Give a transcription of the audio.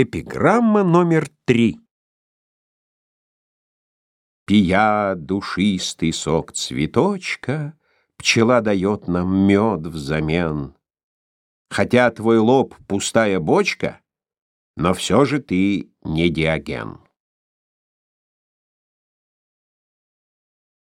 Эпиграмма номер три. Пия душистый сок цветочка, Пчела дает нам мед взамен. Хотя твой лоб пустая бочка, Но все же ты не диоген.